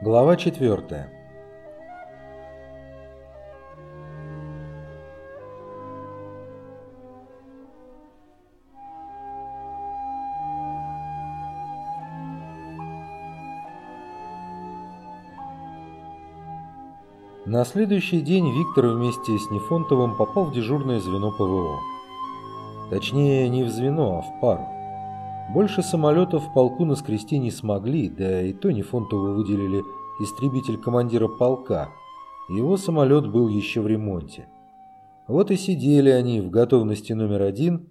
Глава 4. На следующий день Виктор вместе с Нефонтовым попал в дежурное звено ПВО. Точнее, не в звено, а в пару. Больше самолетов в полку наскрести не смогли, да и то Нефонтову выделили истребитель командира полка. Его самолет был еще в ремонте. Вот и сидели они в готовности номер один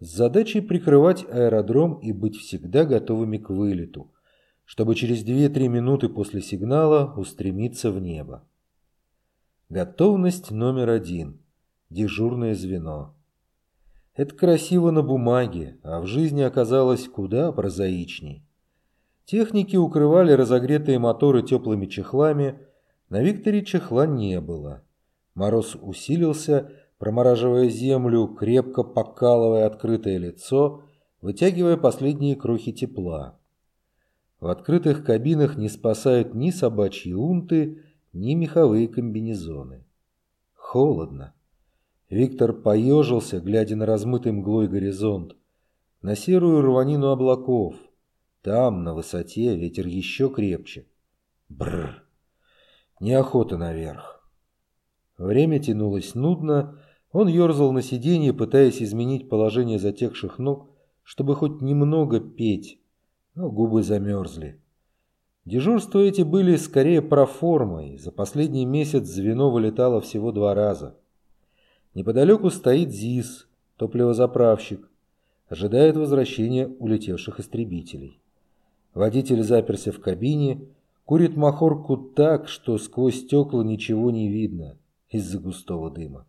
с задачей прикрывать аэродром и быть всегда готовыми к вылету, чтобы через 2-3 минуты после сигнала устремиться в небо. Готовность номер один. Дежурное звено. Это красиво на бумаге, а в жизни оказалось куда прозаичней. Техники укрывали разогретые моторы теплыми чехлами, на Викторе чехла не было. Мороз усилился, промораживая землю, крепко покалывая открытое лицо, вытягивая последние крохи тепла. В открытых кабинах не спасают ни собачьи унты, ни меховые комбинезоны. Холодно. Виктор поежился, глядя на размытый мглой горизонт, на серую рванину облаков. Там, на высоте, ветер еще крепче. Бррр. Неохота наверх. Время тянулось нудно, он ерзал на сиденье, пытаясь изменить положение затекших ног, чтобы хоть немного петь, но губы замерзли. Дежурства эти были скорее проформой, за последний месяц звено вылетало всего два раза. Неподалеку стоит ЗИС, топливозаправщик, ожидает возвращения улетевших истребителей. Водитель заперся в кабине, курит махорку так, что сквозь стекла ничего не видно из-за густого дыма.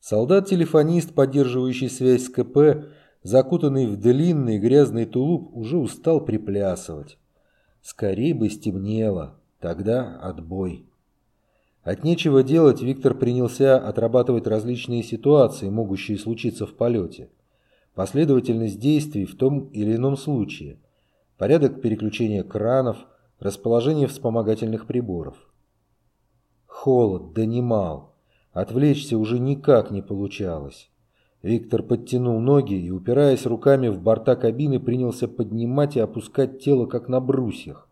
Солдат-телефонист, поддерживающий связь с КП, закутанный в длинный грязный тулуп, уже устал приплясывать. Скорей бы стемнело, тогда отбой. От нечего делать Виктор принялся отрабатывать различные ситуации, могущие случиться в полете. Последовательность действий в том или ином случае. Порядок переключения кранов, расположение вспомогательных приборов. Холод донимал. Отвлечься уже никак не получалось. Виктор подтянул ноги и, упираясь руками в борта кабины, принялся поднимать и опускать тело, как на брусьях.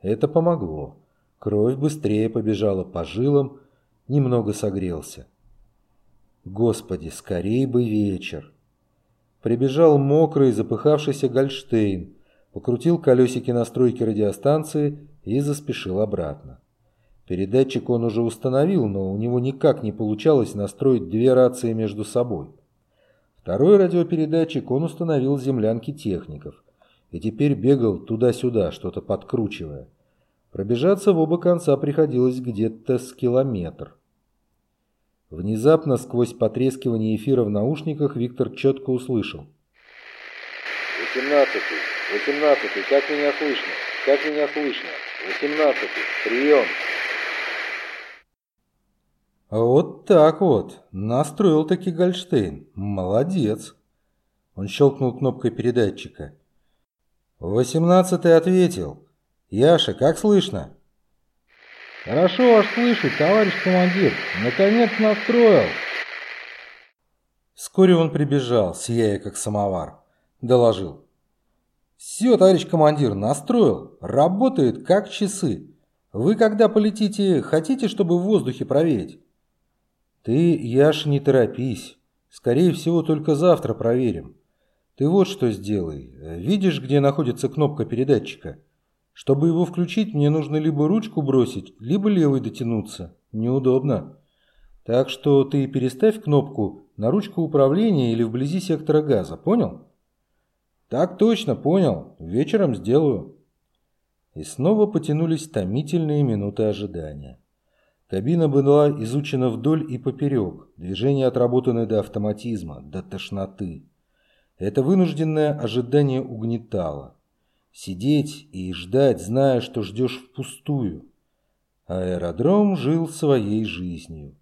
Это помогло. Кровь быстрее побежала по жилам, немного согрелся. Господи, скорей бы вечер. Прибежал мокрый, запыхавшийся Гольштейн, покрутил колесики настройки радиостанции и заспешил обратно. Передатчик он уже установил, но у него никак не получалось настроить две рации между собой. Второй радиопередатчик он установил в землянке техников и теперь бегал туда-сюда, что-то подкручивая. Пробежаться в оба конца приходилось где-то с километр. Внезапно, сквозь потрескивание эфира в наушниках, Виктор четко услышал. «Восемнадцатый, восемнадцатый, как меня слышно? Как меня слышно? Восемнадцатый, прием!» Вот так вот. Настроил таки Гольштейн. Молодец. Он щелкнул кнопкой передатчика. Восемнадцатый ответил. «Яша, как слышно?» «Хорошо вас слышать, товарищ командир. Наконец настроил». Вскоре он прибежал, сияя как самовар. Доложил. «Все, товарищ командир, настроил. Работает как часы. Вы, когда полетите, хотите, чтобы в воздухе проверить?» «Ты, Яша, не торопись. Скорее всего, только завтра проверим. Ты вот что сделай. Видишь, где находится кнопка передатчика?» Чтобы его включить, мне нужно либо ручку бросить, либо левой дотянуться. Неудобно. Так что ты переставь кнопку на ручку управления или вблизи сектора газа, понял? Так точно, понял. Вечером сделаю. И снова потянулись томительные минуты ожидания. Кабина была изучена вдоль и поперек, движения отработаны до автоматизма, до тошноты. Это вынужденное ожидание угнетало. Сидеть и ждать, зная, что ждешь впустую. Аэродром жил своей жизнью.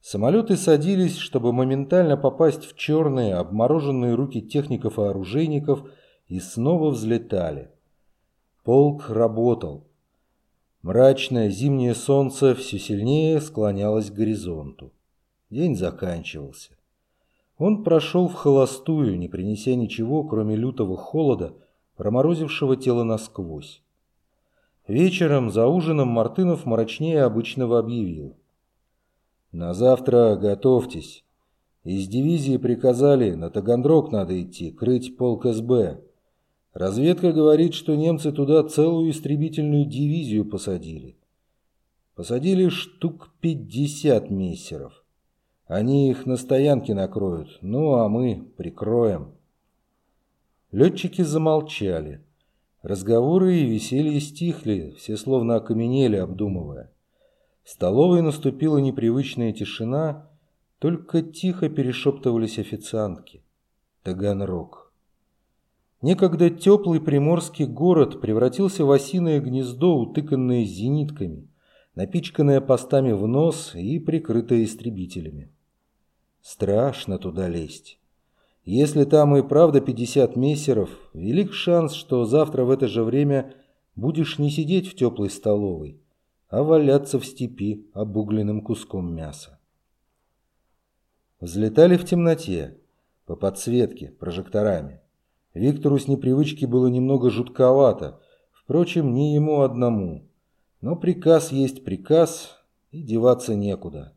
Самолеты садились, чтобы моментально попасть в черные, обмороженные руки техников и оружейников, и снова взлетали. Полк работал. Мрачное зимнее солнце все сильнее склонялось к горизонту. День заканчивался. Он прошел в холостую, не принеся ничего, кроме лютого холода, проморозившего тело насквозь. Вечером за ужином Мартынов мрачнее обычного объявил. «На завтра готовьтесь. Из дивизии приказали, на Таганрог надо идти, крыть полк СБ. Разведка говорит, что немцы туда целую истребительную дивизию посадили. Посадили штук пятьдесят мессеров. Они их на стоянке накроют, ну а мы прикроем. Летчики замолчали. Разговоры и веселье стихли, все словно окаменели, обдумывая. В столовой наступила непривычная тишина, только тихо перешептывались официантки. Таганрог. Некогда теплый приморский город превратился в осиное гнездо, утыканное зенитками, напичканное постами в нос и прикрытое истребителями. Страшно туда лезть. Если там и правда 50 мессеров, велик шанс, что завтра в это же время будешь не сидеть в теплой столовой, а валяться в степи обугленным куском мяса. Взлетали в темноте, по подсветке, прожекторами. Виктору с непривычки было немного жутковато, впрочем, не ему одному. Но приказ есть приказ, и деваться некуда.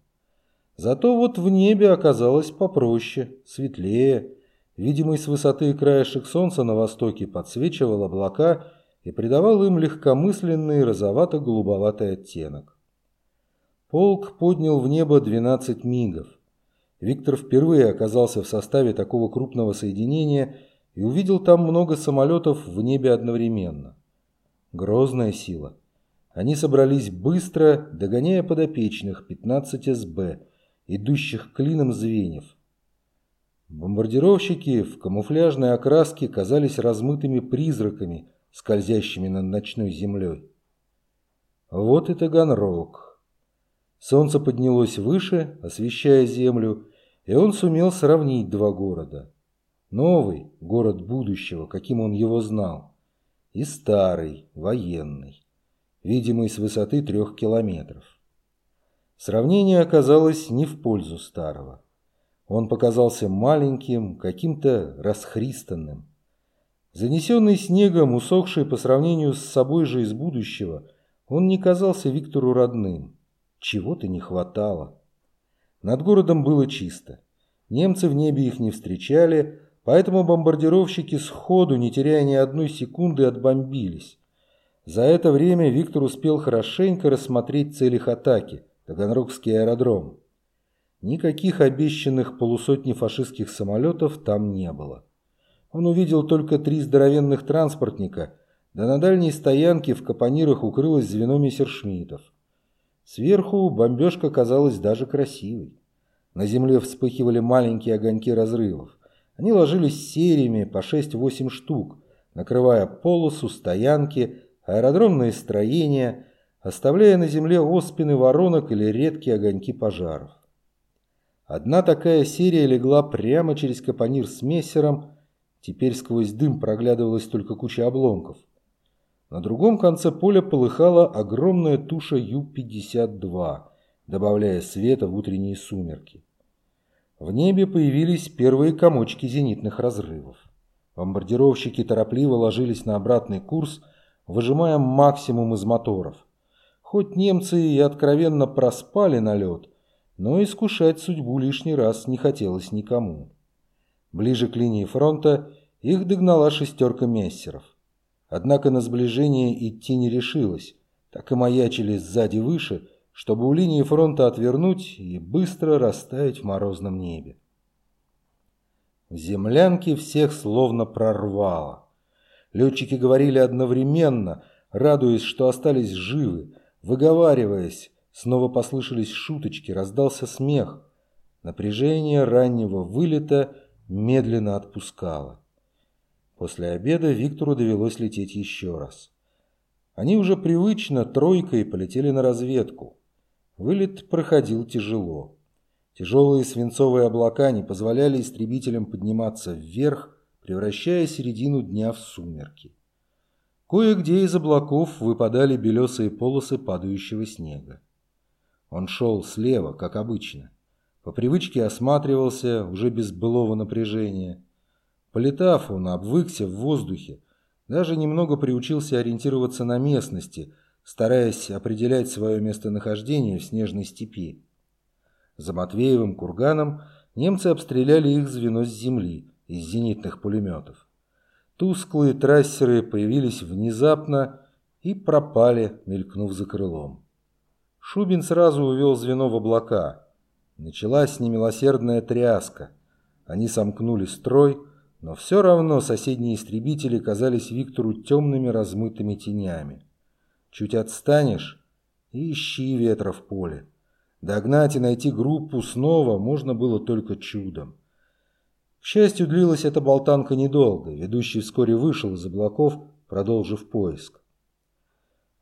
Зато вот в небе оказалось попроще, светлее. Видимый с высоты краешек солнца на востоке подсвечивал облака и придавал им легкомысленный розовато-голубоватый оттенок. Полк поднял в небо 12 мигов. Виктор впервые оказался в составе такого крупного соединения – и увидел там много самолетов в небе одновременно. Грозная сила. Они собрались быстро, догоняя подопечных 15 СБ, идущих клином звеньев. Бомбардировщики в камуфляжной окраске казались размытыми призраками, скользящими над ночной землей. Вот и Таганрог. Солнце поднялось выше, освещая землю, и он сумел сравнить два города. Новый, город будущего, каким он его знал, и старый, военный, видимый с высоты трех километров. Сравнение оказалось не в пользу старого. Он показался маленьким, каким-то расхристанным. Занесенный снегом, усохший по сравнению с собой же из будущего, он не казался Виктору родным. Чего-то не хватало. Над городом было чисто. Немцы в небе их не встречали, Поэтому бомбардировщики сходу, не теряя ни одной секунды, отбомбились. За это время Виктор успел хорошенько рассмотреть цель их атаки – Таганрогский аэродром. Никаких обещанных полусотни фашистских самолетов там не было. Он увидел только три здоровенных транспортника, да на дальней стоянке в капонирах укрылось звено мессершмиттов. Сверху бомбежка казалась даже красивой. На земле вспыхивали маленькие огоньки разрывов. Они ложились сериями по 6-8 штук, накрывая полосу, стоянки, аэродромные строения, оставляя на земле оспины воронок или редкие огоньки пожаров. Одна такая серия легла прямо через капонир с мессером, теперь сквозь дым проглядывалась только куча обломков. На другом конце поля полыхала огромная туша Ю-52, добавляя света в утренние сумерки. В небе появились первые комочки зенитных разрывов. Бомбардировщики торопливо ложились на обратный курс, выжимая максимум из моторов. Хоть немцы и откровенно проспали налет, но искушать судьбу лишний раз не хотелось никому. Ближе к линии фронта их догнала шестерка мессеров. Однако на сближение идти не решилась, так и маячили сзади выше – чтобы у линии фронта отвернуть и быстро растаять в морозном небе. В землянке всех словно прорвало. Летчики говорили одновременно, радуясь, что остались живы, выговариваясь. Снова послышались шуточки, раздался смех. Напряжение раннего вылета медленно отпускало. После обеда Виктору довелось лететь еще раз. Они уже привычно тройкой полетели на разведку. Вылет проходил тяжело. Тяжелые свинцовые облака не позволяли истребителям подниматься вверх, превращая середину дня в сумерки. Кое-где из облаков выпадали белесые полосы падающего снега. Он шел слева, как обычно. По привычке осматривался, уже без былого напряжения. Полетав, он обвыкся в воздухе, даже немного приучился ориентироваться на местности, стараясь определять свое местонахождение в снежной степи. За Матвеевым курганом немцы обстреляли их звено с земли из зенитных пулеметов. Тусклые трассеры появились внезапно и пропали, мелькнув за крылом. Шубин сразу увел звено в облака. Началась немилосердная тряска. Они сомкнули строй, но все равно соседние истребители казались Виктору темными размытыми тенями. Чуть отстанешь и ищи ветра в поле. Догнать и найти группу снова можно было только чудом. К счастью, длилась эта болтанка недолго. Ведущий вскоре вышел из облаков, продолжив поиск.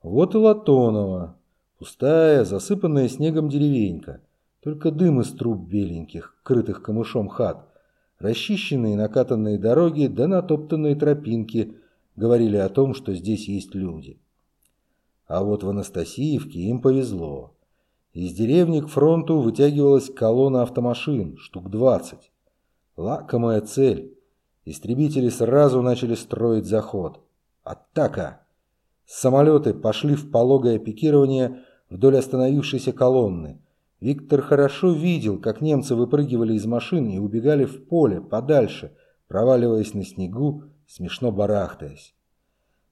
Вот и Латонова. Пустая, засыпанная снегом деревенька. Только дым из труб беленьких, крытых камышом хат. Расчищенные накатанные дороги да натоптанные тропинки говорили о том, что здесь есть люди. А вот в Анастасиевке им повезло. Из деревни к фронту вытягивалась колонна автомашин, штук двадцать. Лакомая цель. Истребители сразу начали строить заход. Атака! Самолеты пошли в пологое пикирование вдоль остановившейся колонны. Виктор хорошо видел, как немцы выпрыгивали из машин и убегали в поле, подальше, проваливаясь на снегу, смешно барахтаясь.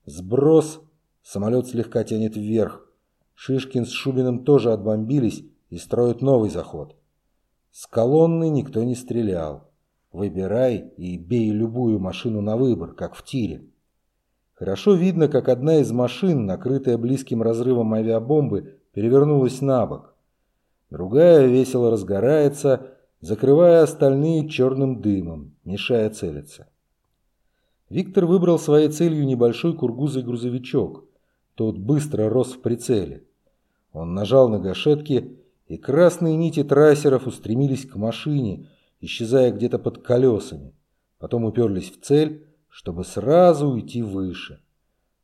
Сброс, самолет слегка тянет вверх. Шишкин с Шубиным тоже отбомбились и строят новый заход. С колонны никто не стрелял. Выбирай и бей любую машину на выбор, как в тире. Хорошо видно, как одна из машин, накрытая близким разрывом авиабомбы, перевернулась на бок. Другая весело разгорается, закрывая остальные черным дымом, мешая целиться. Виктор выбрал своей целью небольшой кургузый грузовичок. Тот быстро рос в прицеле. Он нажал на гашетки, и красные нити трассеров устремились к машине, исчезая где-то под колесами. Потом уперлись в цель, чтобы сразу уйти выше.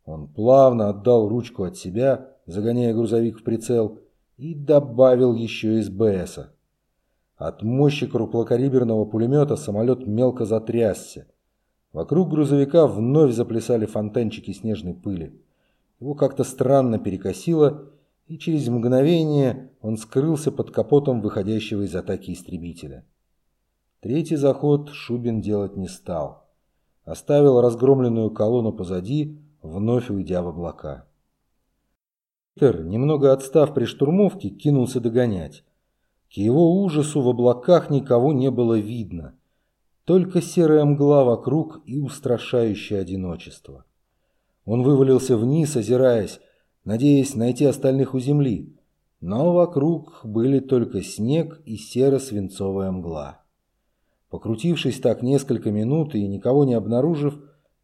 Он плавно отдал ручку от себя, загоняя грузовик в прицел, и добавил еще из БСа. От мощи крупнокалиберного пулемета самолет мелко затрясся. Вокруг грузовика вновь заплясали фонтанчики снежной пыли. Его как-то странно перекосило, и через мгновение он скрылся под капотом выходящего из атаки истребителя. Третий заход Шубин делать не стал. Оставил разгромленную колонну позади, вновь уйдя в облака. Питер, немного отстав при штурмовке, кинулся догонять. К его ужасу в облаках никого не было видно. Только серая мгла вокруг и устрашающее одиночество. Он вывалился вниз, озираясь, надеясь найти остальных у земли. Но вокруг были только снег и серо-свинцовая мгла. Покрутившись так несколько минут и никого не обнаружив,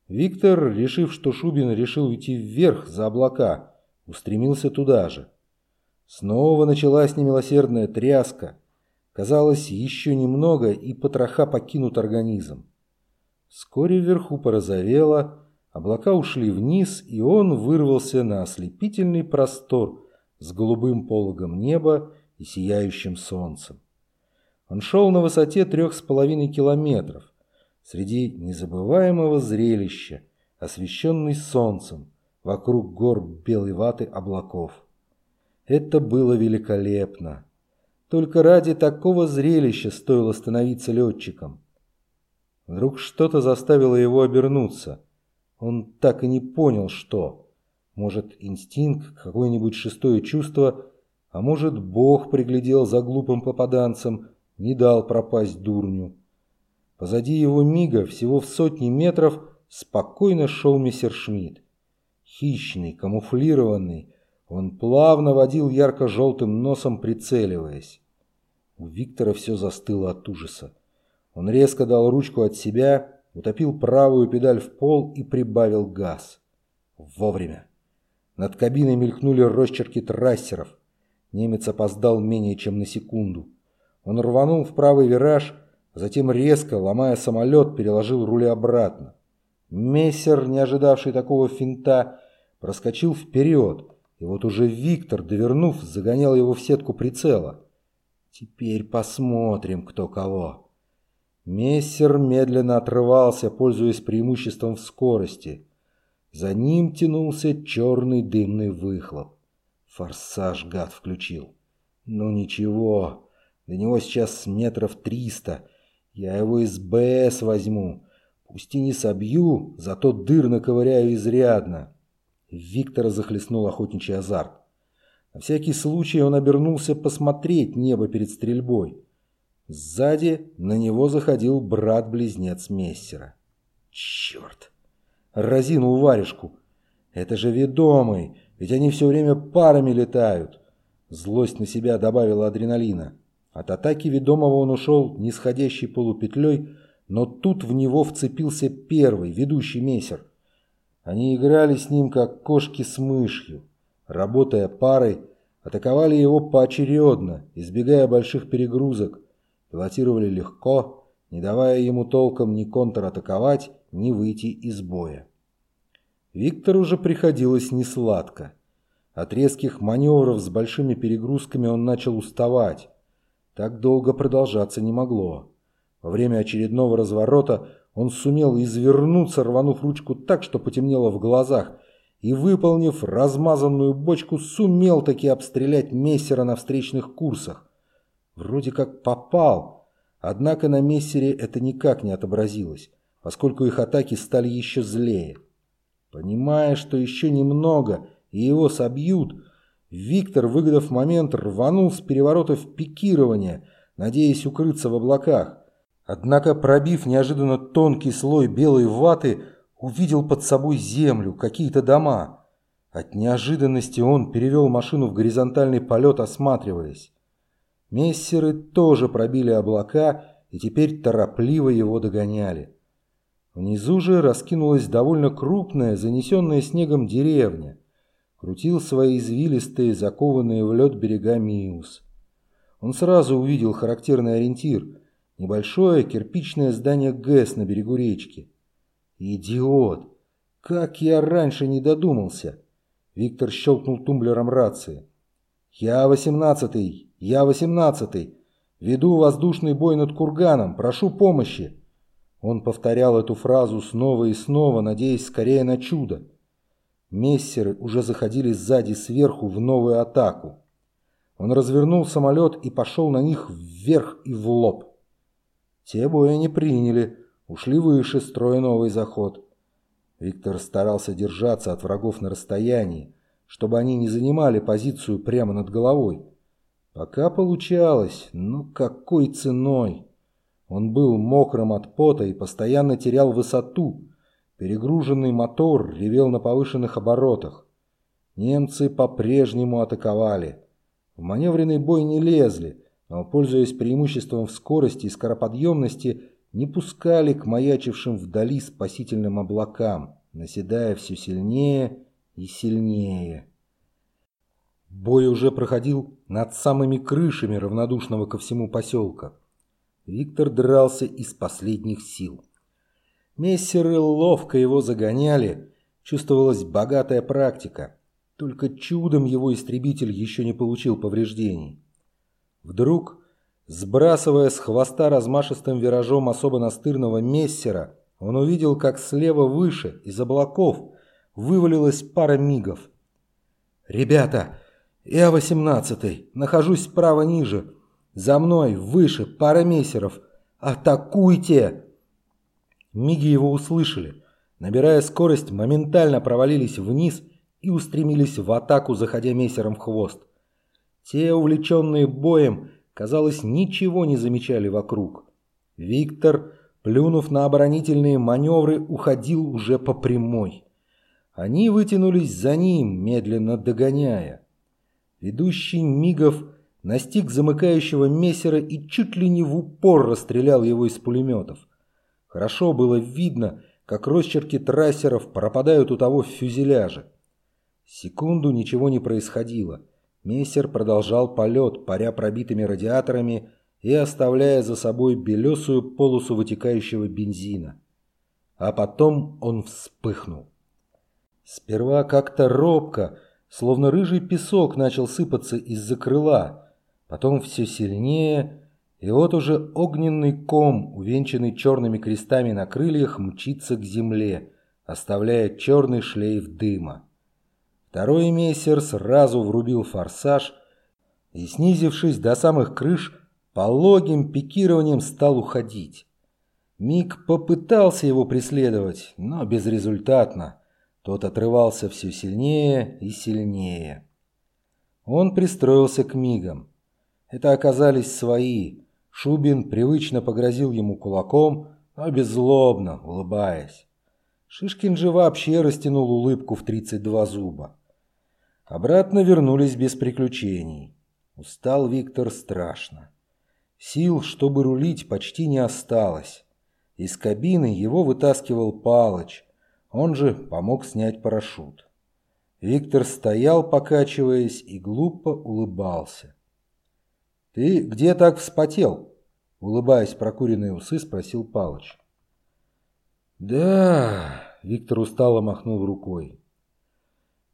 Виктор, решив, что Шубин решил уйти вверх за облака, устремился туда же. Снова началась немилосердная тряска. Казалось, еще немного, и потроха покинут организм. Вскоре вверху порозовело, облака ушли вниз, и он вырвался на ослепительный простор с голубым пологом неба и сияющим солнцем. Он шел на высоте трех с половиной километров, среди незабываемого зрелища, освещенный солнцем, вокруг гор белой ваты облаков. Это было великолепно. Только ради такого зрелища стоило становиться летчиком. Вдруг что-то заставило его обернуться. Он так и не понял, что. Может, инстинкт, какое-нибудь шестое чувство, а может, Бог приглядел за глупым попаданцем – не дал пропасть дурню. Позади его мига, всего в сотни метров, спокойно шел мессершмитт. Хищный, камуфлированный, он плавно водил ярко-желтым носом, прицеливаясь. У Виктора все застыло от ужаса. Он резко дал ручку от себя, утопил правую педаль в пол и прибавил газ. Вовремя. Над кабиной мелькнули росчерки трассеров. Немец опоздал менее чем на секунду. Он рванул в правый вираж, затем резко, ломая самолет, переложил рули обратно. Мессер, не ожидавший такого финта, проскочил вперед, и вот уже Виктор, довернув, загонял его в сетку прицела. Теперь посмотрим, кто кого. Мессер медленно отрывался, пользуясь преимуществом в скорости. За ним тянулся черный дымный выхлоп. Форсаж гад включил. Ну ничего, до него сейчас метров триста. Я его из БС возьму. Пусть и не собью, зато дыр наковыряю изрядно. Виктора захлестнул охотничий азарт. На всякий случай он обернулся посмотреть небо перед стрельбой. Сзади на него заходил брат-близнец Мессера. Черт! Разинул варежку. Это же ведомый, ведь они все время парами летают. Злость на себя добавила адреналина. От атаки ведомого он ушел нисходящей полупетлей, но тут в него вцепился первый, ведущий мессер. Они играли с ним, как кошки с мышью. Работая парой, атаковали его поочередно, избегая больших перегрузок, пилотировали легко, не давая ему толком ни контратаковать, ни выйти из боя. Виктору уже приходилось несладко. От резких маневров с большими перегрузками он начал уставать. Так долго продолжаться не могло. Во время очередного разворота он сумел извернуться, рванув ручку так, что потемнело в глазах, и, выполнив размазанную бочку, сумел таки обстрелять мессера на встречных курсах. Вроде как попал, однако на мессере это никак не отобразилось, поскольку их атаки стали еще злее. Понимая, что еще немного и его собьют, Виктор, выгодав момент, рванул с переворота в пикирование, надеясь укрыться в облаках. Однако, пробив неожиданно тонкий слой белой ваты, увидел под собой землю, какие-то дома. От неожиданности он перевел машину в горизонтальный полет, осматриваясь. Мессеры тоже пробили облака и теперь торопливо его догоняли. Внизу же раскинулась довольно крупная, занесенная снегом деревня. Крутил свои извилистые, закованные в лед берега Миус. Он сразу увидел характерный ориентир – небольшое кирпичное здание ГЭС на берегу речки. «Идиот! Как я раньше не додумался!» Виктор щелкнул тумблером рации. «Я восемнадцатый! Я восемнадцатый! Веду воздушный бой над курганом! Прошу помощи!» Он повторял эту фразу снова и снова, надеясь скорее на чудо. Мессеры уже заходили сзади сверху в новую атаку. Он развернул самолет и пошел на них вверх и в лоб. Те боя не приняли, Ушли выше, строя новый заход. Виктор старался держаться от врагов на расстоянии, чтобы они не занимали позицию прямо над головой. Пока получалось, но какой ценой? Он был мокрым от пота и постоянно терял высоту. Перегруженный мотор ревел на повышенных оборотах. Немцы по-прежнему атаковали. В маневренный бой не лезли, но, пользуясь преимуществом в скорости и скороподъемности, не пускали к маячившим вдали спасительным облакам, наседая все сильнее и сильнее. Бой уже проходил над самыми крышами равнодушного ко всему поселка. Виктор дрался из последних сил. Мессеры ловко его загоняли, чувствовалась богатая практика. Только чудом его истребитель еще не получил повреждений. Вдруг Сбрасывая с хвоста размашистым виражом особо настырного мессера, он увидел, как слева выше, из облаков, вывалилась пара мигов. «Ребята, я восемнадцатый, нахожусь справа ниже. За мной, выше, пара мессеров. Атакуйте!» Миги его услышали. Набирая скорость, моментально провалились вниз и устремились в атаку, заходя мессером в хвост. Те, увлеченные боем, казалось, ничего не замечали вокруг. Виктор, плюнув на оборонительные маневры, уходил уже по прямой. Они вытянулись за ним, медленно догоняя. Ведущий Мигов настиг замыкающего мессера и чуть ли не в упор расстрелял его из пулеметов. Хорошо было видно, как росчерки трассеров пропадают у того в фюзеляже. Секунду ничего не происходило. Мессер продолжал полет, паря пробитыми радиаторами и оставляя за собой белесую полосу вытекающего бензина. а потом он вспыхнул. Сперва как-то робко, словно рыжий песок начал сыпаться из-за крыла, потом все сильнее, и вот уже огненный ком, увенчанный черными крестами на крыльях, мчится к земле, оставляя черный шлейф дыма. Второй мессер сразу врубил форсаж и, снизившись до самых крыш, пологим пикированием стал уходить. Миг попытался его преследовать, но безрезультатно. Тот отрывался все сильнее и сильнее. Он пристроился к мигам. Это оказались свои. Шубин привычно погрозил ему кулаком, но беззлобно, улыбаясь. Шишкин же вообще растянул улыбку в 32 зуба. Обратно вернулись без приключений. Устал Виктор страшно. Сил, чтобы рулить, почти не осталось. Из кабины его вытаскивал Палыч. Он же помог снять парашют. Виктор стоял, покачиваясь, и глупо улыбался. «Ты где так вспотел?» Улыбаясь прокуренные усы, спросил Палыч. «Да...» — Виктор устало махнул рукой.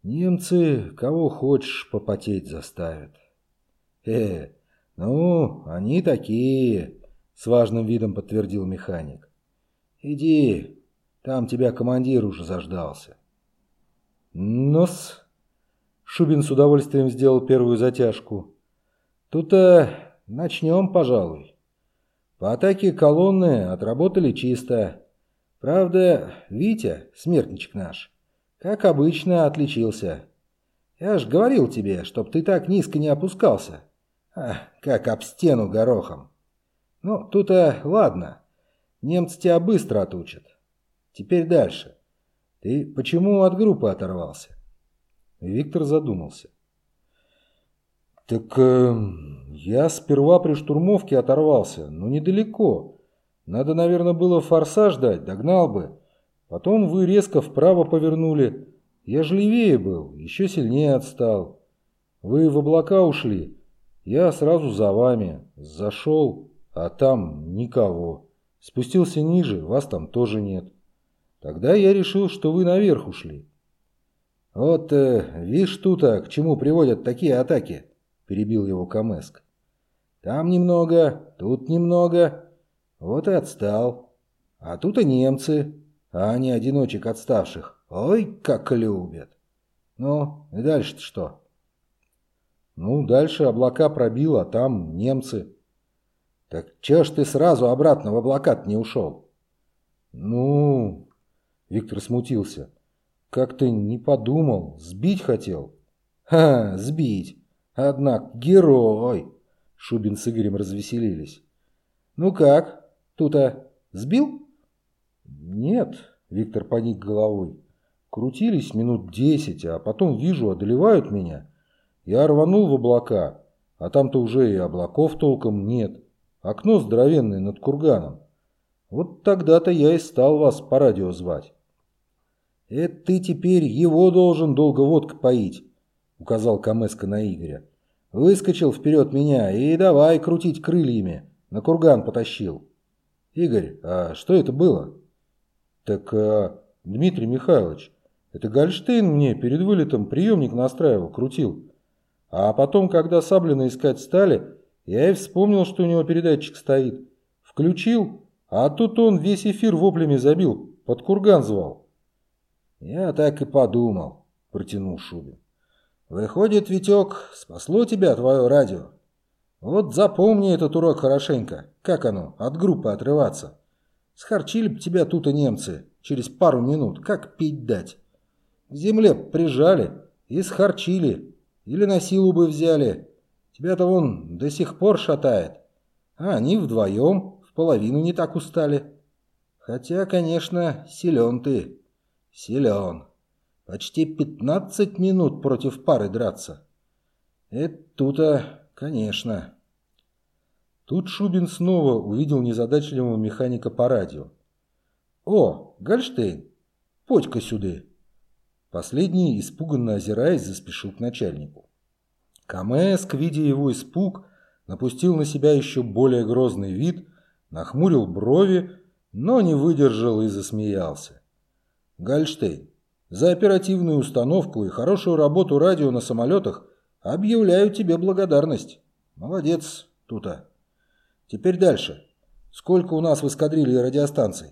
«Немцы кого хочешь попотеть заставят». «Э, ну, они такие», — с важным видом подтвердил механик. «Иди, там тебя командир уже заждался». «Нос...» Шубин с удовольствием сделал первую затяжку. «Тут-то начнем, пожалуй. По атаке колонны отработали чисто. Правда, Витя, смертничек наш, как обычно, отличился. Я ж говорил тебе, чтоб ты так низко не опускался. А, как об стену горохом. Ну, тут-то ладно. Немцы тебя быстро отучат. Теперь дальше. Ты почему от группы оторвался? Виктор задумался. Так э, я сперва при штурмовке оторвался, но недалеко. Надо, наверное, было форсаж дать, догнал бы. Потом вы резко вправо повернули. Я же левее был, еще сильнее отстал. Вы в облака ушли. Я сразу за вами. Зашел, а там никого. Спустился ниже, вас там тоже нет. Тогда я решил, что вы наверх ушли. Вот, э, видишь тут-то, к чему приводят такие атаки, перебил его Камеск. Там немного, тут немного. Вот и отстал. А тут и немцы, а они одиночек отставших. Ой, как любят. Ну, и дальше-то что? Ну, дальше облака пробило, а там немцы. Так чё ж ты сразу обратно в облака не ушел? Ну, Виктор смутился. Как ты не подумал, сбить хотел? Ха, сбить. Однако герой. Шубин с Игорем развеселились. Ну как, тут-то сбил? Нет, Виктор поник головой. Крутились минут десять, а потом вижу, одолевают меня. Я рванул в облака, а там-то уже и облаков толком нет. Окно здоровенное над курганом. Вот тогда-то я и стал вас по радио звать. «Это ты теперь его должен долго водка поить», — указал Камеска на Игоря. «Выскочил вперед меня и давай крутить крыльями. На курган потащил». «Игорь, а что это было?» «Так, а, Дмитрий Михайлович, это Гольштейн мне перед вылетом приемник настраивал, крутил. А потом, когда Саблина искать стали, я и вспомнил, что у него передатчик стоит. Включил, а тут он весь эфир воплями забил, под курган звал. Я так и подумал, протянул Шубин. Выходит, Витек, спасло тебя твое радио. Вот запомни этот урок хорошенько. Как оно, от группы отрываться. Схарчили б тебя тут и немцы через пару минут, как пить дать. К земле прижали и схарчили, или на силу бы взяли. Тебя-то вон до сих пор шатает. А они вдвоем в половину не так устали. Хотя, конечно, силен ты. Силен. Почти пятнадцать минут против пары драться. Это тут-то, конечно. Тут Шубин снова увидел незадачливого механика по радио. «О, Гольштейн, подь-ка сюда!» Последний, испуганно озираясь, заспешил к начальнику. Камэск, видя его испуг, напустил на себя еще более грозный вид, нахмурил брови, но не выдержал и засмеялся. Гальштейн, за оперативную установку и хорошую работу радио на самолетах объявляю тебе благодарность. Молодец, Тута. Теперь дальше. Сколько у нас в эскадрилье радиостанций?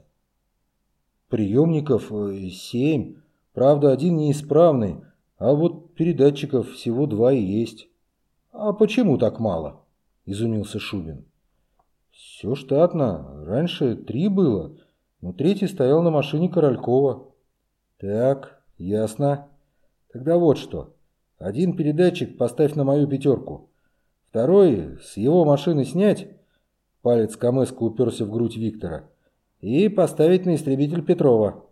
Приемников э, семь. Правда, один неисправный, а вот передатчиков всего два и есть. А почему так мало? Изумился Шубин. Все штатно. Раньше три было, но третий стоял на машине Королькова. Так, ясно. Тогда вот что. Один передатчик поставь на мою пятерку. Второй с его машины снять, палец Камеска уперся в грудь Виктора, и поставить на истребитель Петрова.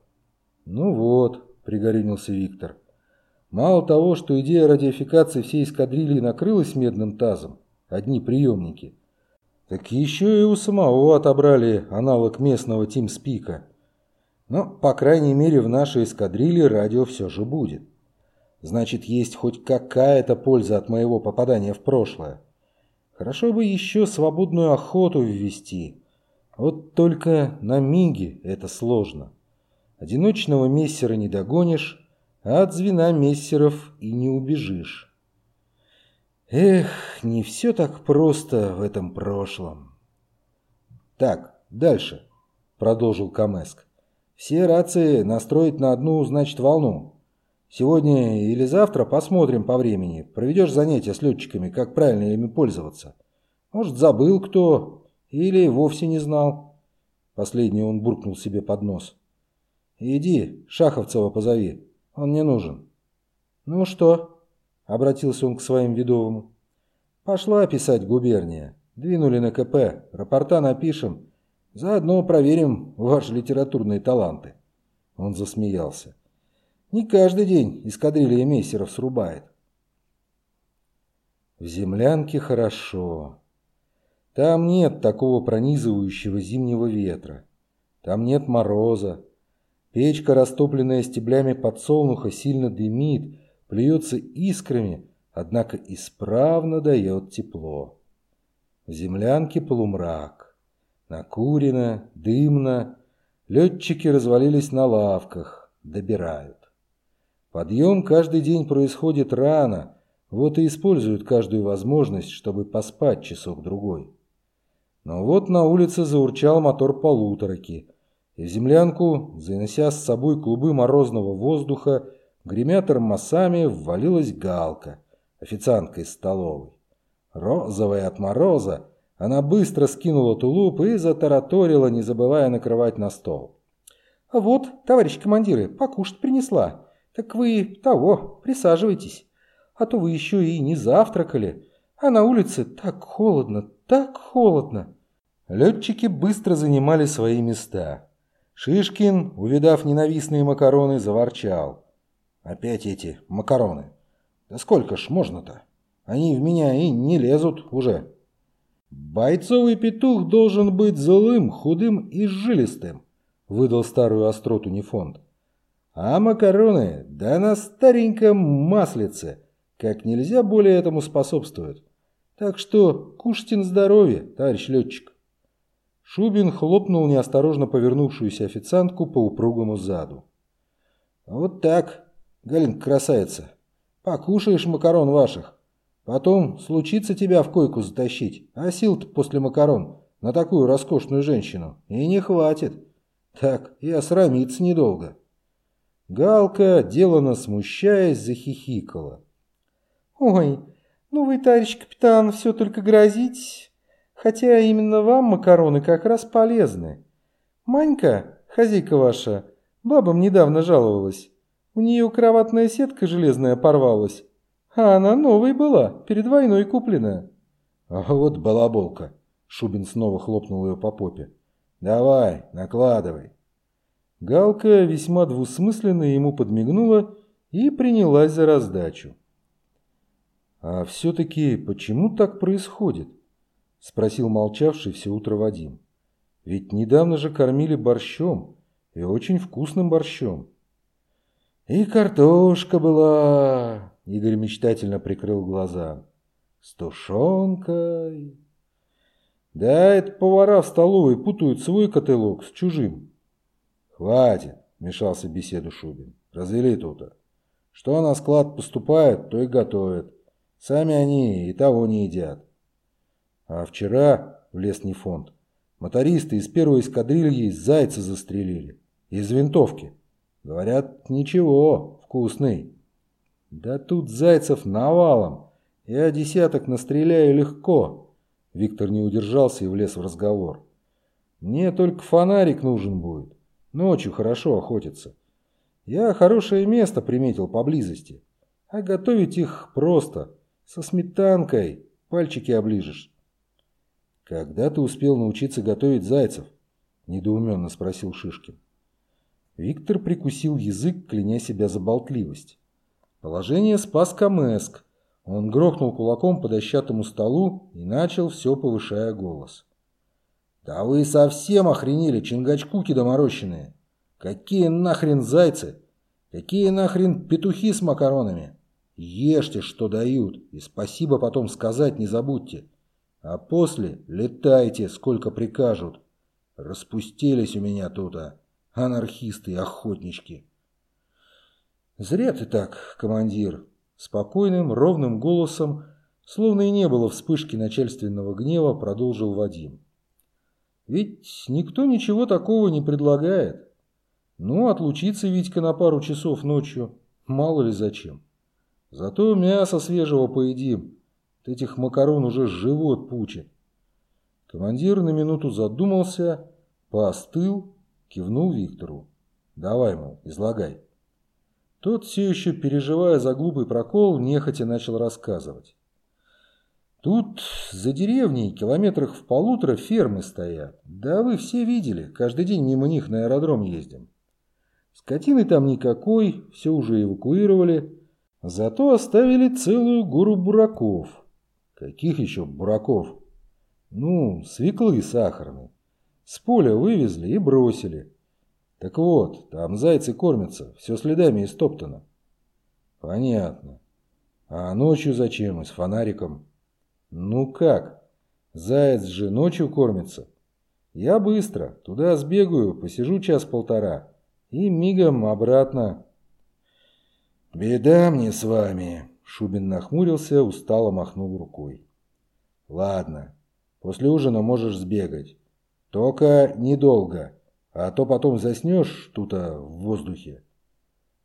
Ну вот, пригорюнился Виктор. Мало того, что идея радиофикации всей эскадрильи накрылась медным тазом, одни приемники, так еще и у самого отобрали аналог местного тимспика. Но, по крайней мере, в нашей эскадрилье радио все же будет. Значит, есть хоть какая-то польза от моего попадания в прошлое. Хорошо бы еще свободную охоту ввести. Вот только на Миге это сложно. Одиночного мессера не догонишь, а от звена мессеров и не убежишь. Эх, не все так просто в этом прошлом. Так, дальше, продолжил Камеск. Все рации настроить на одну, значит, волну. Сегодня или завтра посмотрим по времени. Проведешь занятия с летчиками, как правильно ими пользоваться. Может, забыл кто или вовсе не знал. Последний он буркнул себе под нос. Иди, Шаховцева позови. Он не нужен. Ну что? Обратился он к своим ведовым. Пошла писать губерния. Двинули на КП. Рапорта напишем. Заодно проверим ваши литературные таланты. Он засмеялся. Не каждый день эскадрилья мессеров срубает. В землянке хорошо. Там нет такого пронизывающего зимнего ветра. Там нет мороза. Печка, растопленная стеблями подсолнуха, сильно дымит, плюется искрами, однако исправно дает тепло. В землянке полумрак. Накурено, дымно. Летчики развалились на лавках, добирают. Подъем каждый день происходит рано, вот и используют каждую возможность, чтобы поспать часок-другой. Но вот на улице заурчал мотор полуторки, и в землянку, занося с собой клубы морозного воздуха, гремя тормозами, ввалилась галка, официантка из столовой. Розовая от мороза, она быстро скинула тулуп и затараторила, не забывая накрывать на стол. «А вот, товарищ командиры, покушать принесла. Так вы того, присаживайтесь. А то вы еще и не завтракали. А на улице так холодно, так холодно. Летчики быстро занимали свои места. Шишкин, увидав ненавистные макароны, заворчал. Опять эти макароны. Да сколько ж можно-то? Они в меня и не лезут уже. Бойцовый петух должен быть злым, худым и жилистым, выдал старую остроту Нефонд. А макароны, да на стареньком маслице, как нельзя более этому способствуют. Так что кушайте на здоровье, товарищ летчик. Шубин хлопнул неосторожно повернувшуюся официантку по упругому заду. «Вот так, Галинка красавица, покушаешь макарон ваших. Потом случится тебя в койку затащить, а сил-то после макарон на такую роскошную женщину и не хватит. Так, и осрамиться недолго». Галка, делано смущаясь, захихикала. «Ой, ну вы, товарищ капитан, все только грозите. Хотя именно вам макароны как раз полезны. Манька, хозяйка ваша, бабам недавно жаловалась. У нее кроватная сетка железная порвалась, а она новой была, перед войной куплена». «А вот балаболка!» Шубин снова хлопнул ее по попе. «Давай, накладывай». Галка весьма двусмысленно ему подмигнула и принялась за раздачу. «А все-таки почему так происходит?» – спросил молчавший все утро Вадим. «Ведь недавно же кормили борщом, и очень вкусным борщом». «И картошка была!» – Игорь мечтательно прикрыл глаза. «С тушенкой!» Да, это повара в столовой путают свой котелок с чужим. Хватит, вмешался в беседу Шубин. Развели тут-то. Что на склад поступает, то и готовят. Сами они и того не едят. А вчера, в лесний фонд, мотористы из первой эскадрильи зайца застрелили. Из винтовки. Говорят, ничего, вкусный. Да тут зайцев навалом. Я десяток настреляю легко. Виктор не удержался и влез в разговор. Мне только фонарик нужен будет. Ночью хорошо охотиться. Я хорошее место приметил поблизости. А готовить их просто. Со сметанкой. Пальчики оближешь. Когда ты успел научиться готовить зайцев? Недоуменно спросил Шишкин. Виктор прикусил язык, кляня себя за болтливость. Положение спас Камеск. Он грохнул кулаком по дощатому столу и начал, все повышая голос. «Да вы совсем охренели, чингачкуки доморощенные! Какие нахрен зайцы? Какие нахрен петухи с макаронами? Ешьте, что дают, и спасибо потом сказать не забудьте. А после летайте, сколько прикажут. Распустились у меня тут, а, анархисты и охотнички». «Зря ты так, командир», Спокойным, ровным голосом, словно и не было вспышки начальственного гнева, продолжил Вадим. Ведь никто ничего такого не предлагает. Ну, отлучиться Витька на пару часов ночью, мало ли зачем. Зато мясо свежего поедим. От этих макарон уже живот пучит. Командир на минуту задумался, поостыл, кивнул Виктору. «Давай, мол, излагай». Тот, все еще переживая за глупый прокол, нехотя начал рассказывать. Тут за деревней километрах в полутора фермы стоят. Да вы все видели, каждый день мимо них на аэродром ездим. Скотины там никакой, все уже эвакуировали. Зато оставили целую гору бураков. Каких еще бураков? Ну, свеклы сахарные. С поля вывезли и бросили. Так вот, там зайцы кормятся, все следами истоптано. Понятно. А ночью зачем и с фонариком? Ну как? Заяц же ночью кормится. Я быстро, туда сбегаю, посижу час-полтора и мигом обратно. Беда мне с вами. Шубин нахмурился, устало махнул рукой. Ладно, после ужина можешь сбегать. Только недолго. А то потом заснешь тут в воздухе.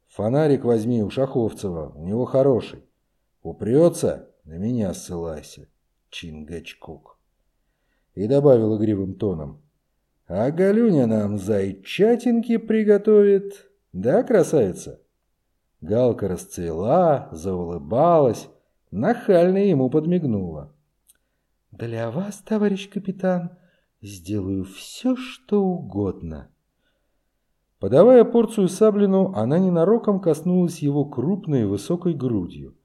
Фонарик возьми у Шаховцева, у него хороший. Упрется, на меня ссылайся, Чингачкук. И добавил игривым тоном. А Галюня нам зайчатинки приготовит. Да, красавица? Галка расцвела, заулыбалась, нахально ему подмигнула. «Для вас, товарищ капитан, Сделаю все, что угодно. Подавая порцию Саблину, она ненароком коснулась его крупной высокой грудью.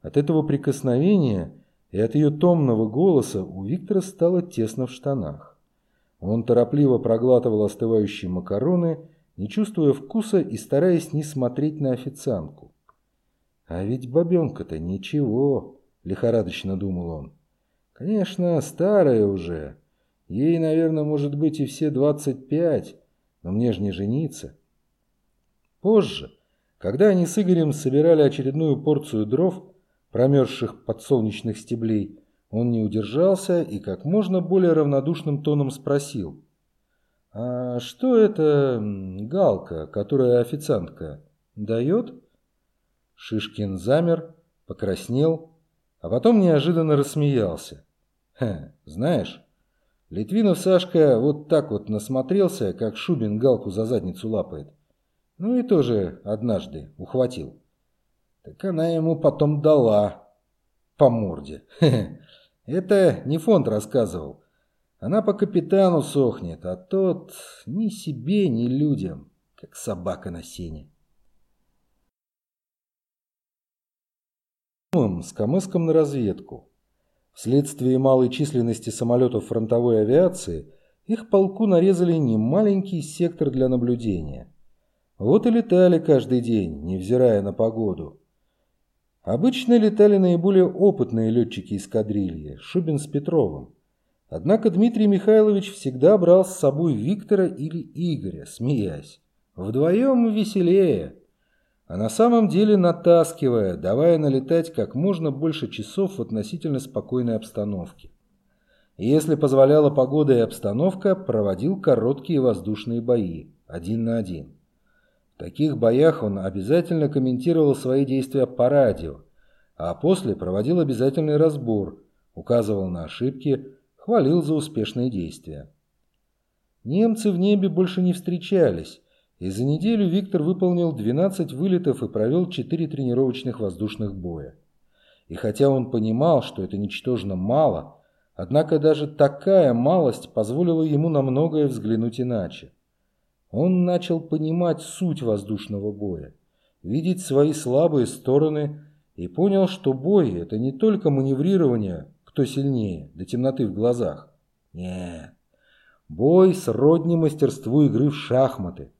От этого прикосновения и от ее томного голоса у Виктора стало тесно в штанах. Он торопливо проглатывал остывающие макароны, не чувствуя вкуса и стараясь не смотреть на официантку. «А ведь бабенка-то ничего», — лихорадочно думал он. «Конечно, старая уже, Ей, наверное, может быть и все 25, но мне же не жениться. Позже, когда они с Игорем собирали очередную порцию дров, промерзших под солнечных стеблей, он не удержался и как можно более равнодушным тоном спросил. «А что это галка, которая официантка, дает?» Шишкин замер, покраснел, а потом неожиданно рассмеялся. «Хе, знаешь, Литвинов Сашка вот так вот насмотрелся, как Шубин галку за задницу лапает. Ну и тоже однажды ухватил. Так она ему потом дала по морде. Это не фонд рассказывал. Она по капитану сохнет, а тот ни себе, ни людям, как собака на сене. С Камыском на разведку. Вследствие малой численности самолетов фронтовой авиации их полку нарезали немаленький сектор для наблюдения. Вот и летали каждый день, невзирая на погоду. Обычно летали наиболее опытные летчики эскадрильи, Шубин с Петровым. Однако Дмитрий Михайлович всегда брал с собой Виктора или Игоря, смеясь. Вдвоем веселее. А на самом деле натаскивая, давая налетать как можно больше часов в относительно спокойной обстановке. Если позволяла погода и обстановка, проводил короткие воздушные бои, один на один. В таких боях он обязательно комментировал свои действия по радио, а после проводил обязательный разбор, указывал на ошибки, хвалил за успешные действия. Немцы в небе больше не встречались, и за неделю Виктор выполнил 12 вылетов и провел 4 тренировочных воздушных боя. И хотя он понимал, что это ничтожно мало, однако даже такая малость позволила ему на многое взглянуть иначе. Он начал понимать суть воздушного боя, видеть свои слабые стороны и понял, что бой – это не только маневрирование кто сильнее, до темноты в глазах. Нет. Бой сродни мастерству игры в шахматы,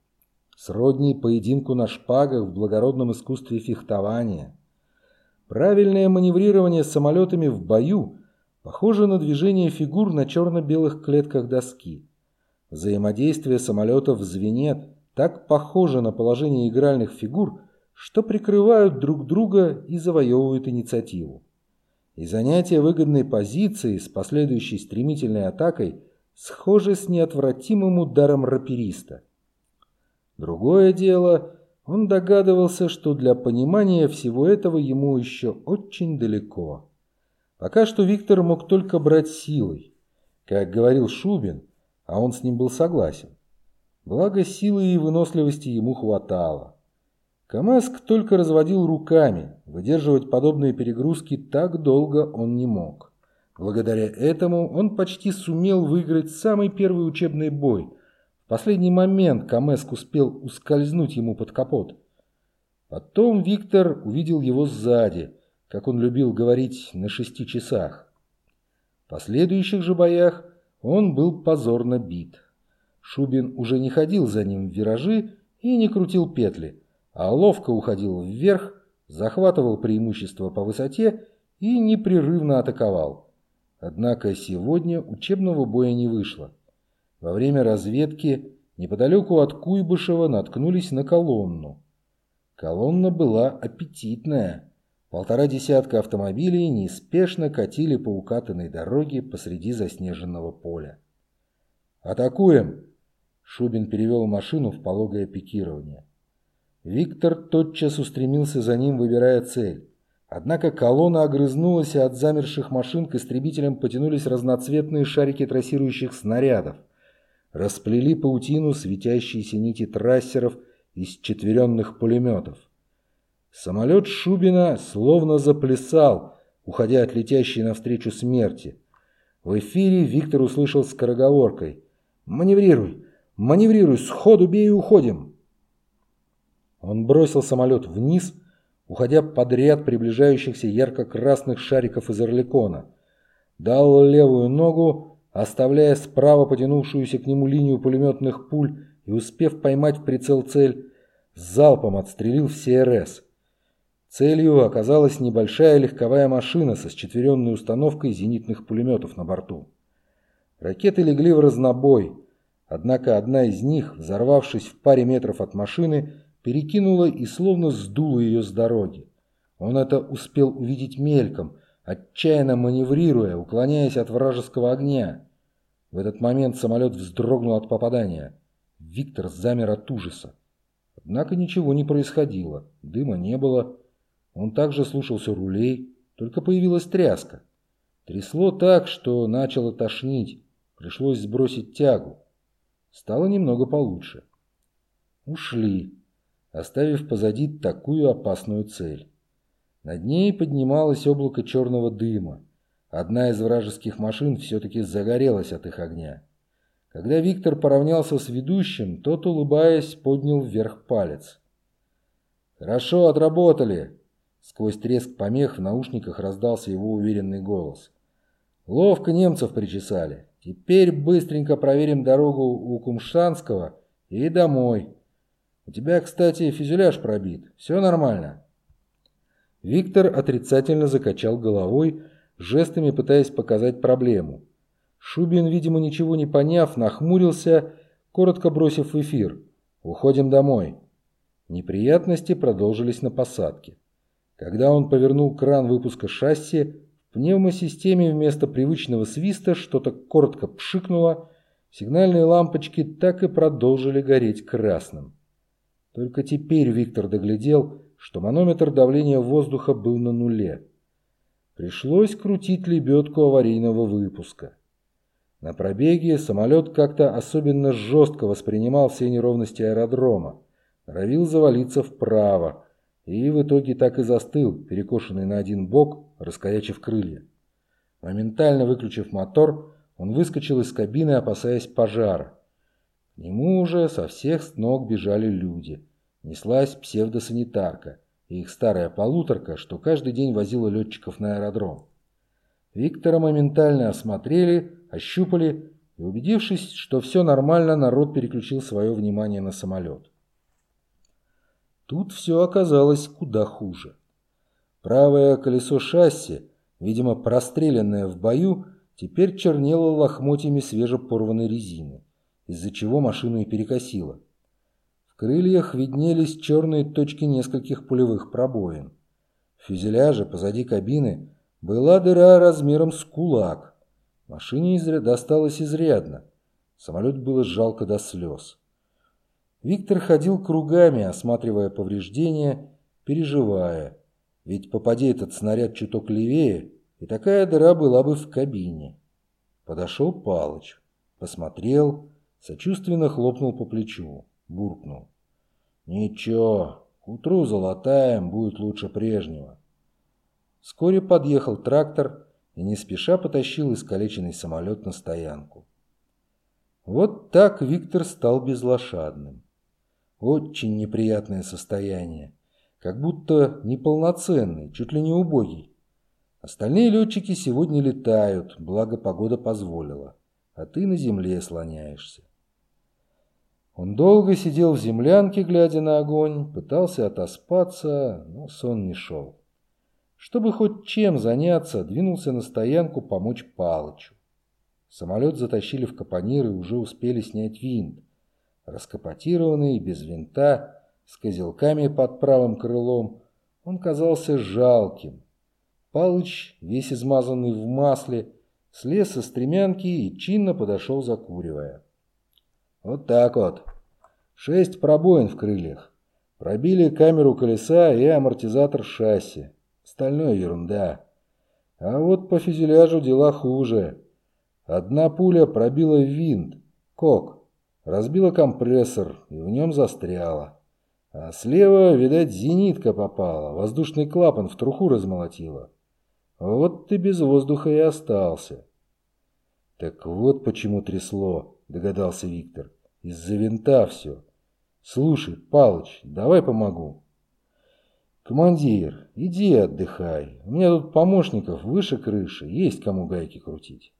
сродни поединку на шпагах в благородном искусстве фехтования. Правильное маневрирование самолетами в бою похоже на движение фигур на черно-белых клетках доски. Взаимодействие самолетов в звене так похоже на положение игральных фигур, что прикрывают друг друга и завоевывают инициативу и занятие выгодной позиции с последующей стремительной атакой схоже с неотвратимым ударом рапериста. Другое дело, он догадывался, что для понимания всего этого ему еще очень далеко. Пока что Виктор мог только брать силой, как говорил Шубин, а он с ним был согласен. Благо силы и выносливости ему хватало. Камаск только разводил руками, выдерживать подобные перегрузки так долго он не мог. Благодаря этому он почти сумел выиграть самый первый учебный бой. В последний момент Камеск успел ускользнуть ему под капот. Потом Виктор увидел его сзади, как он любил говорить, на шести часах. В последующих же боях он был позорно бит. Шубин уже не ходил за ним в виражи и не крутил петли – а ловко уходил вверх, захватывал преимущество по высоте и непрерывно атаковал. Однако сегодня учебного боя не вышло. Во время разведки неподалеку от Куйбышева наткнулись на колонну. Колонна была аппетитная. Полтора десятка автомобилей неспешно катили по укатанной дороге посреди заснеженного поля. «Атакуем!» Шубин перевел машину в пологое пикирование. Виктор тотчас устремился за ним, выбирая цель. Однако колонна огрызнулась, и от замерших машин к истребителям потянулись разноцветные шарики трассирующих снарядов. Расплели паутину светящиеся нити трассеров из четверенных пулеметов. Самолет Шубина словно заплясал, уходя от летящей навстречу смерти. В эфире Виктор услышал скороговоркой «Маневрируй! Маневрируй! Сходу бей и уходим!» Он бросил самолет вниз, уходя под ряд приближающихся ярко-красных шариков из орликона. Дал левую ногу, оставляя справа потянувшуюся к нему линию пулеметных пуль и, успев поймать в прицел цель, залпом отстрелил все РС. Целью оказалась небольшая легковая машина со счетверенной установкой зенитных пулеметов на борту. Ракеты легли в разнобой, однако одна из них, взорвавшись в паре метров от машины, перекинула и словно сдула ее с дороги. Он это успел увидеть мельком, отчаянно маневрируя, уклоняясь от вражеского огня. В этот момент самолет вздрогнул от попадания. Виктор замер от ужаса. Однако ничего не происходило, дыма не было. Он также слушался рулей, только появилась тряска. Трясло так, что начало тошнить, пришлось сбросить тягу. Стало немного получше. Ушли оставив позади такую опасную цель. Над ней поднималось облако черного дыма. Одна из вражеских машин все-таки загорелась от их огня. Когда Виктор поравнялся с ведущим, тот, улыбаясь, поднял вверх палец. «Хорошо отработали!» Сквозь треск помех в наушниках раздался его уверенный голос. «Ловко немцев причесали. Теперь быстренько проверим дорогу у Кумшанского и домой». У тебя, кстати, фюзеляж пробит. Все нормально?» Виктор отрицательно закачал головой, жестами пытаясь показать проблему. Шубин, видимо, ничего не поняв, нахмурился, коротко бросив в эфир. «Уходим домой». Неприятности продолжились на посадке. Когда он повернул кран выпуска шасси, в пневмосистеме вместо привычного свиста что-то коротко пшикнуло, сигнальные лампочки так и продолжили гореть красным. Только теперь Виктор доглядел, что манометр давления воздуха был на нуле. Пришлось крутить лебедку аварийного выпуска. На пробеге самолет как-то особенно жестко воспринимал все неровности аэродрома, норовил завалиться вправо, и в итоге так и застыл, перекошенный на один бок, раскорячив крылья. Моментально выключив мотор, он выскочил из кабины, опасаясь пожара. К нему уже со всех ног бежали люди. Неслась псевдосанитарка и их старая полуторка, что каждый день возила летчиков на аэродром. Виктора моментально осмотрели, ощупали и, убедившись, что все нормально, народ переключил свое внимание на самолет. Тут все оказалось куда хуже. Правое колесо шасси, видимо простреленное в бою, теперь чернело лохмотьями свежепорванной резины, из-за чего машину и перекосило. В крыльях виднелись черные точки нескольких пулевых пробоин. В фюзеляже позади кабины была дыра размером с кулак. Машине изря... досталось изрядно. Самолет было жалко до слез. Виктор ходил кругами, осматривая повреждения, переживая. Ведь попади этот снаряд чуток левее, и такая дыра была бы в кабине. Подошел Палыч, посмотрел, сочувственно хлопнул по плечу, буркнул. «Ничего, к утру залатаем, будет лучше прежнего». Вскоре подъехал трактор и не спеша потащил искалеченный самолет на стоянку. Вот так Виктор стал безлошадным. Очень неприятное состояние. Как будто неполноценный, чуть ли не убогий. Остальные летчики сегодня летают, благо погода позволила. А ты на земле слоняешься. Он долго сидел в землянке, глядя на огонь, пытался отоспаться, но сон не шел. Чтобы хоть чем заняться, двинулся на стоянку помочь Палычу. Самолет затащили в капонир и уже успели снять винт раскапотированный, без винта, с козелками под правым крылом, он казался жалким. Палыч, весь измазанный в масле, слез со стремянки и чинно подошел, закуривая. Вот так вот. Шесть пробоин в крыльях. Пробили камеру колеса и амортизатор шасси. Стальная ерунда. А вот по фюзеляжу дела хуже. Одна пуля пробила винт, кок, разбила компрессор и в нем застряла. А слева, видать, зенитка попала, воздушный клапан в труху размолотила. Вот ты без воздуха и остался. Так вот почему трясло, догадался Виктор. Из-за винта все. Слушай, Палыч, давай помогу. Командир, иди отдыхай. У меня тут помощников выше крыши, есть кому гайки крутить.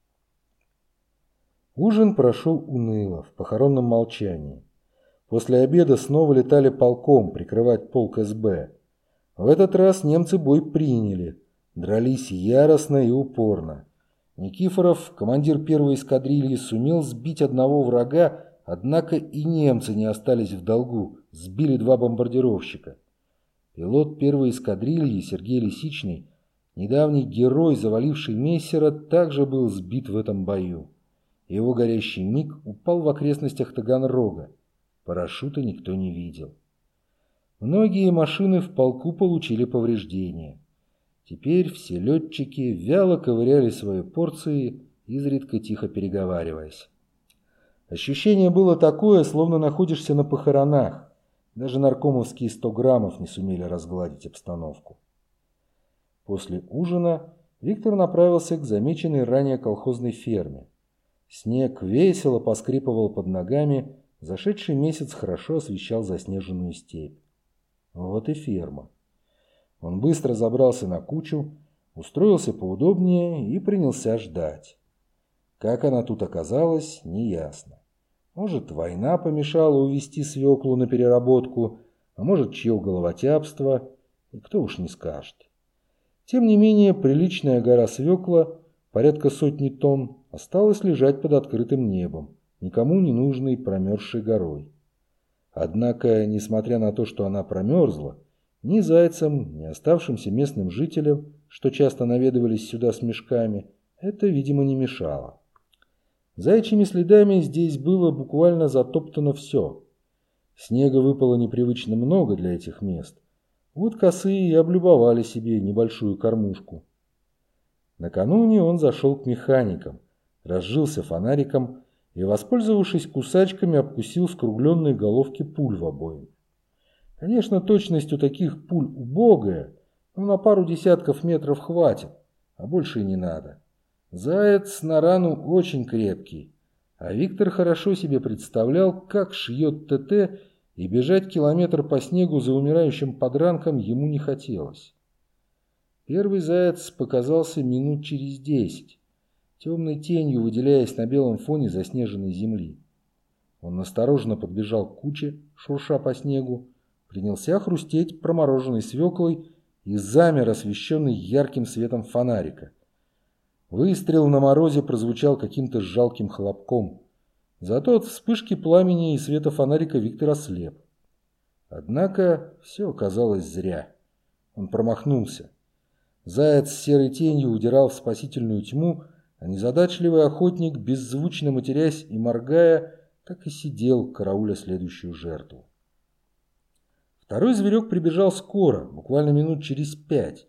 Ужин прошел уныло, в похоронном молчании. После обеда снова летали полком прикрывать полк СБ. В этот раз немцы бой приняли, дрались яростно и упорно. Никифоров, командир первой эскадрильи, сумел сбить одного врага, однако и немцы не остались в долгу, сбили два бомбардировщика. Пилот первой эскадрильи Сергей Лисичный, недавний герой, заваливший Мессера, также был сбит в этом бою. Его горящий миг упал в окрестностях Таганрога. Парашюта никто не видел. Многие машины в полку получили повреждения. Теперь все летчики вяло ковыряли свои порции, изредка тихо переговариваясь. Ощущение было такое, словно находишься на похоронах. Даже наркомовские 100 граммов не сумели разгладить обстановку. После ужина Виктор направился к замеченной ранее колхозной ферме. Снег весело поскрипывал под ногами, зашедший месяц хорошо освещал заснеженную степь. Вот и ферма. Он быстро забрался на кучу, устроился поудобнее и принялся ждать. Как она тут оказалась, неясно. Может, война помешала увести свеклу на переработку, а может, чье головотяпство, и кто уж не скажет. Тем не менее, приличная гора свекла порядка сотни тонн, осталось лежать под открытым небом, никому не нужной промерзшей горой. Однако, несмотря на то, что она промерзла, ни зайцам, ни оставшимся местным жителям, что часто наведывались сюда с мешками, это, видимо, не мешало. Зайчьими следами здесь было буквально затоптано все. Снега выпало непривычно много для этих мест. Вот косые и облюбовали себе небольшую кормушку. Накануне он зашел к механикам, разжился фонариком и, воспользовавшись кусачками, обкусил скругленные головки пуль в обоим. Конечно, точность у таких пуль убогая, но на пару десятков метров хватит, а больше и не надо. Заяц на рану очень крепкий, а Виктор хорошо себе представлял, как шьет ТТ, и бежать километр по снегу за умирающим подранком ему не хотелось. Первый заяц показался минут через десять, темной тенью выделяясь на белом фоне заснеженной земли. Он осторожно подбежал к куче, шурша по снегу, принялся хрустеть промороженной свеклой и замер, освещенный ярким светом фонарика. Выстрел на морозе прозвучал каким-то жалким хлопком. Зато от вспышки пламени и света фонарика Виктор ослеп. Однако все оказалось зря. Он промахнулся. Заяц с серой тенью удирал в спасительную тьму, а незадачливый охотник, беззвучно матерясь и моргая, так и сидел, карауля следующую жертву. Второй зверек прибежал скоро, буквально минут через пять.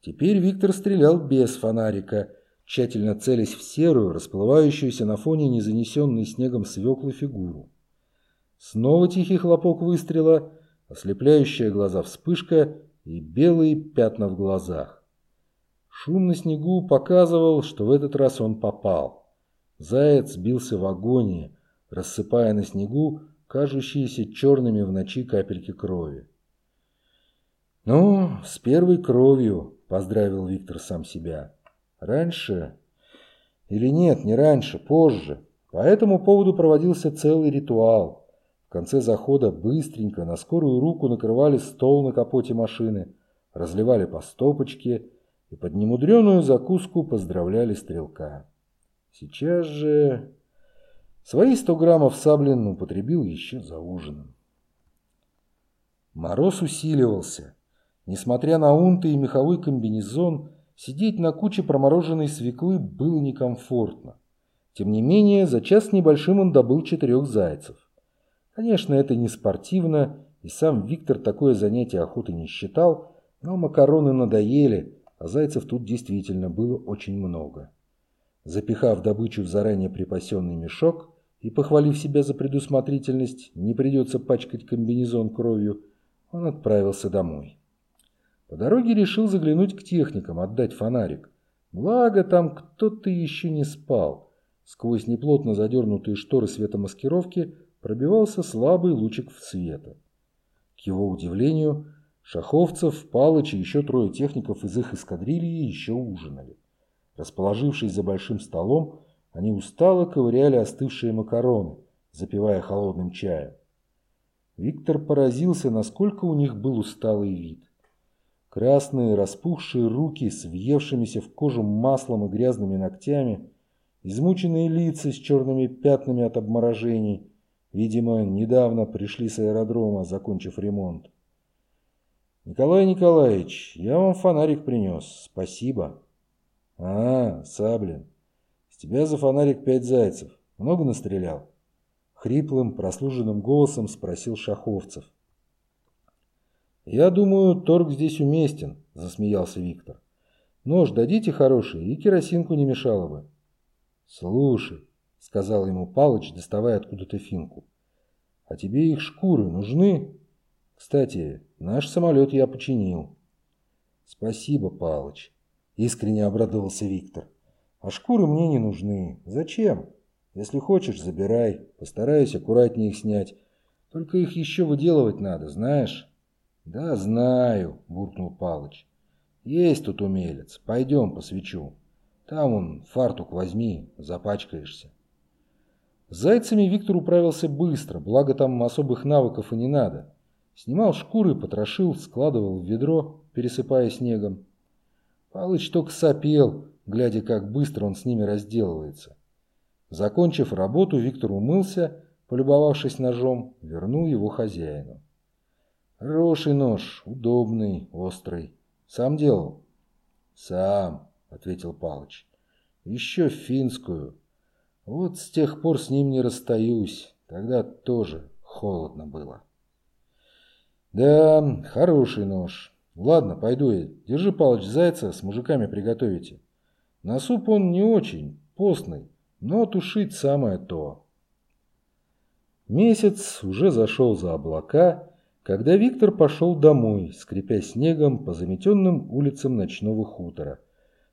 Теперь Виктор стрелял без фонарика, тщательно целясь в серую, расплывающуюся на фоне незанесенной снегом свеклы фигуру. Снова тихий хлопок выстрела, ослепляющая глаза вспышка и белые пятна в глазах. Шум на снегу показывал, что в этот раз он попал. Заяц бился в агонии, рассыпая на снегу кажущиеся черными в ночи капельки крови. «Ну, с первой кровью», — поздравил Виктор сам себя. «Раньше? Или нет, не раньше, позже. По этому поводу проводился целый ритуал. В конце захода быстренько на скорую руку накрывали стол на капоте машины, разливали по стопочке — и под немудреную закуску поздравляли стрелка. Сейчас же свои сто граммов Саблин употребил еще за ужином. Мороз усиливался. Несмотря на унты и меховой комбинезон, сидеть на куче промороженной свеклы было некомфортно. Тем не менее, за час небольшим он добыл четырех зайцев. Конечно, это не спортивно, и сам Виктор такое занятие охоты не считал, но макароны надоели, а зайцев тут действительно было очень много. Запихав добычу в заранее припасенный мешок и похвалив себя за предусмотрительность, не придется пачкать комбинезон кровью, он отправился домой. По дороге решил заглянуть к техникам, отдать фонарик. Благо, там кто-то еще не спал. Сквозь неплотно задернутые шторы светомаскировки пробивался слабый лучик света. К его удивлению, Шаховцев, Палыч и еще трое техников из их эскадрильи еще ужинали. Расположившись за большим столом, они устало ковыряли остывшие макароны, запивая холодным чаем. Виктор поразился, насколько у них был усталый вид. Красные распухшие руки с въевшимися в кожу маслом и грязными ногтями, измученные лица с черными пятнами от обморожений, видимо, недавно пришли с аэродрома, закончив ремонт. «Николай Николаевич, я вам фонарик принес. Спасибо». «А, Саблин, с тебя за фонарик пять зайцев. Много настрелял?» Хриплым, прослуженным голосом спросил Шаховцев. «Я думаю, торг здесь уместен», – засмеялся Виктор. «Нож дадите хороший, и керосинку не мешало бы». «Слушай», – сказал ему Палыч, доставая откуда-то финку, – «а тебе их шкуры нужны?» Кстати, наш самолет я починил. Спасибо, Палыч. Искренне обрадовался Виктор. А шкуры мне не нужны. Зачем? Если хочешь, забирай. Постараюсь аккуратнее их снять. Только их еще выделывать надо, знаешь? Да, знаю, буркнул Палыч. Есть тут умелец. Пойдем посвечу. Там он, фартук возьми, запачкаешься. С зайцами Виктор управился быстро, благо там особых навыков и не надо. Снимал шкуры, потрошил, складывал в ведро, пересыпая снегом. Палыч только сопел, глядя, как быстро он с ними разделывается. Закончив работу, Виктор умылся, полюбовавшись ножом, вернул его хозяину. Хороший нож, удобный, острый. Сам делал? Сам, ответил Палыч. Еще финскую. Вот с тех пор с ним не расстаюсь. Тогда тоже холодно было. Да, хороший нож. Ладно, пойду я. Держи, Палыч, зайца, с мужиками приготовите. На суп он не очень, постный, но тушить самое то. Месяц уже зашел за облака, когда Виктор пошел домой, скрипя снегом по заметенным улицам ночного хутора,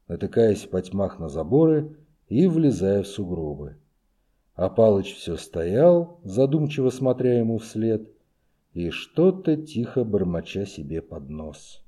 натыкаясь по тьмах на заборы и влезая в сугробы. А Палыч все стоял, задумчиво смотря ему вслед, и что-то тихо бормоча себе под нос.